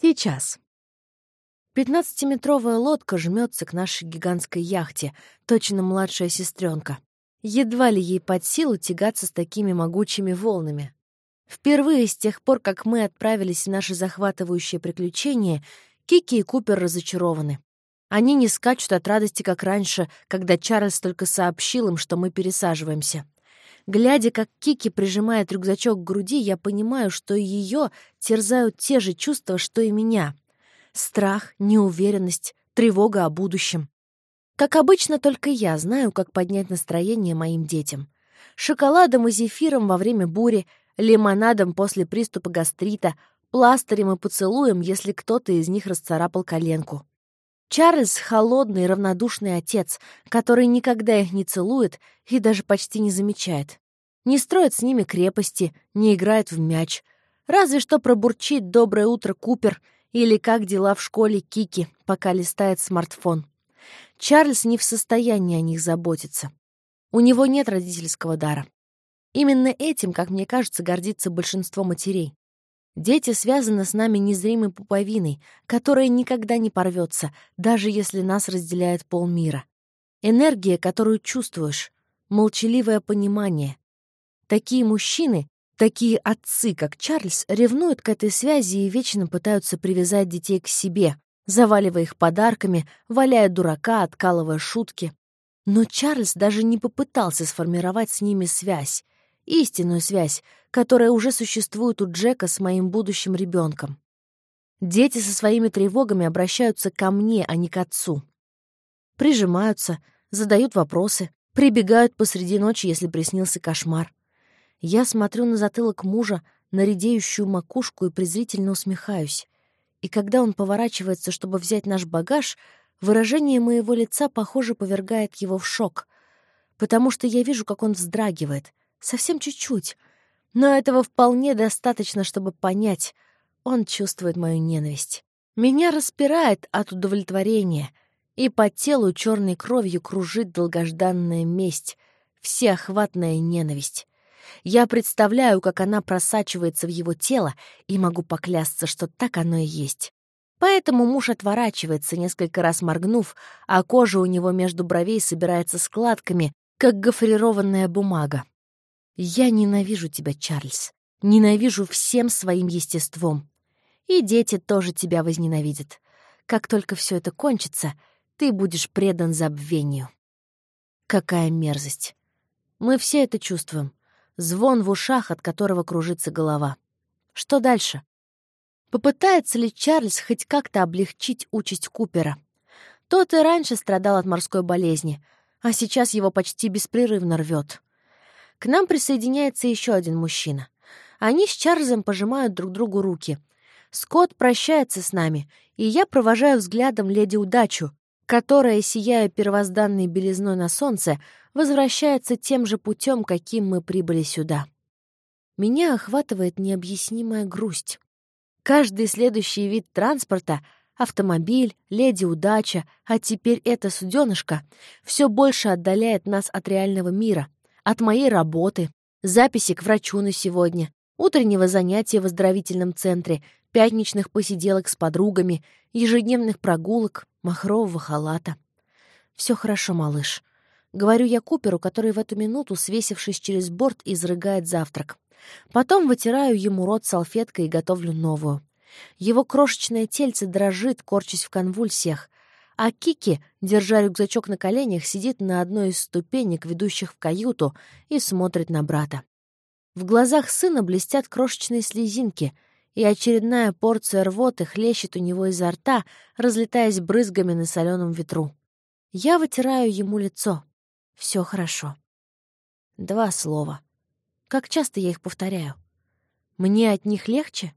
Сейчас. Пятнадцатиметровая лодка жмется к нашей гигантской яхте, точно младшая сестренка. Едва ли ей под силу тягаться с такими могучими волнами. Впервые с тех пор, как мы отправились в наше захватывающее приключение, Кики и Купер разочарованы. Они не скачут от радости, как раньше, когда Чарльз только сообщил им, что мы пересаживаемся. Глядя, как Кики прижимает рюкзачок к груди, я понимаю, что ее терзают те же чувства, что и меня — Страх, неуверенность, тревога о будущем. Как обычно, только я знаю, как поднять настроение моим детям. Шоколадом и зефиром во время бури, лимонадом после приступа гастрита, пластырем и поцелуем, если кто-то из них расцарапал коленку. Чарльз — холодный, равнодушный отец, который никогда их не целует и даже почти не замечает. Не строит с ними крепости, не играет в мяч. Разве что пробурчит «Доброе утро, Купер» Или как дела в школе Кики, пока листает смартфон. Чарльз не в состоянии о них заботиться. У него нет родительского дара. Именно этим, как мне кажется, гордится большинство матерей. Дети связаны с нами незримой пуповиной, которая никогда не порвется, даже если нас разделяет полмира. Энергия, которую чувствуешь, молчаливое понимание. Такие мужчины Такие отцы, как Чарльз, ревнуют к этой связи и вечно пытаются привязать детей к себе, заваливая их подарками, валяя дурака, откалывая шутки. Но Чарльз даже не попытался сформировать с ними связь, истинную связь, которая уже существует у Джека с моим будущим ребенком. Дети со своими тревогами обращаются ко мне, а не к отцу. Прижимаются, задают вопросы, прибегают посреди ночи, если приснился кошмар. Я смотрю на затылок мужа, на редеющую макушку и презрительно усмехаюсь. И когда он поворачивается, чтобы взять наш багаж, выражение моего лица, похоже, повергает его в шок. Потому что я вижу, как он вздрагивает. Совсем чуть-чуть. Но этого вполне достаточно, чтобы понять. Он чувствует мою ненависть. Меня распирает от удовлетворения, и по телу черной кровью кружит долгожданная месть, всеохватная ненависть. Я представляю, как она просачивается в его тело, и могу поклясться, что так оно и есть. Поэтому муж отворачивается, несколько раз моргнув, а кожа у него между бровей собирается складками, как гофрированная бумага. «Я ненавижу тебя, Чарльз. Ненавижу всем своим естеством. И дети тоже тебя возненавидят. Как только все это кончится, ты будешь предан забвению». Какая мерзость. Мы все это чувствуем звон в ушах, от которого кружится голова. Что дальше? Попытается ли Чарльз хоть как-то облегчить участь Купера? Тот и раньше страдал от морской болезни, а сейчас его почти беспрерывно рвет. К нам присоединяется еще один мужчина. Они с Чарльзом пожимают друг другу руки. Скотт прощается с нами, и я провожаю взглядом леди Удачу, которая, сияя первозданной белизной на солнце, возвращается тем же путем, каким мы прибыли сюда. Меня охватывает необъяснимая грусть. Каждый следующий вид транспорта — автомобиль, леди удача, а теперь это суденышко — все больше отдаляет нас от реального мира, от моей работы, записи к врачу на сегодня, утреннего занятия в оздоровительном центре, пятничных посиделок с подругами, ежедневных прогулок, махрового халата. Все хорошо, малыш. Говорю я Куперу, который в эту минуту, свесившись через борт, изрыгает завтрак. Потом вытираю ему рот салфеткой и готовлю новую. Его крошечное тельце дрожит, корчась в конвульсиях, а Кики, держа рюкзачок на коленях, сидит на одной из ступенек, ведущих в каюту, и смотрит на брата. В глазах сына блестят крошечные слезинки, и очередная порция рвоты хлещет у него изо рта, разлетаясь брызгами на соленом ветру. Я вытираю ему лицо. Все хорошо. Два слова. Как часто я их повторяю? Мне от них легче?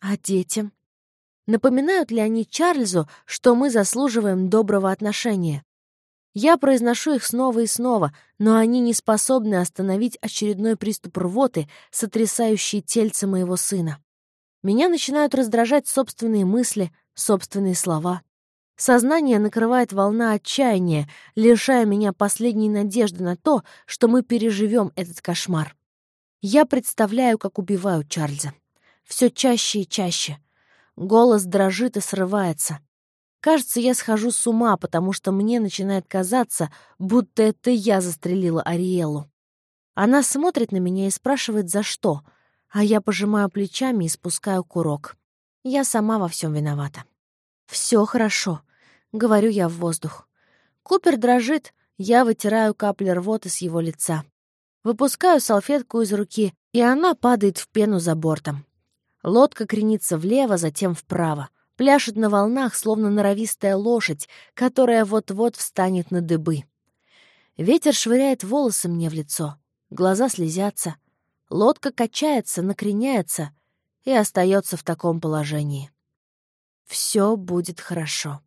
А детям? Напоминают ли они Чарльзу, что мы заслуживаем доброго отношения? Я произношу их снова и снова, но они не способны остановить очередной приступ рвоты, сотрясающий тельце моего сына. Меня начинают раздражать собственные мысли, собственные слова. Сознание накрывает волна отчаяния, лишая меня последней надежды на то, что мы переживем этот кошмар. Я представляю, как убиваю Чарльза. Все чаще и чаще. Голос дрожит и срывается. Кажется, я схожу с ума, потому что мне начинает казаться, будто это я застрелила Ариэлу. Она смотрит на меня и спрашивает, за что, а я пожимаю плечами и спускаю курок. Я сама во всем виновата. Все хорошо», — говорю я в воздух. Купер дрожит, я вытираю капли рвоты с его лица. Выпускаю салфетку из руки, и она падает в пену за бортом. Лодка кренится влево, затем вправо. Пляшет на волнах, словно норовистая лошадь, которая вот-вот встанет на дыбы. Ветер швыряет волосы мне в лицо. Глаза слезятся. Лодка качается, накреняется и остается в таком положении. Все будет хорошо.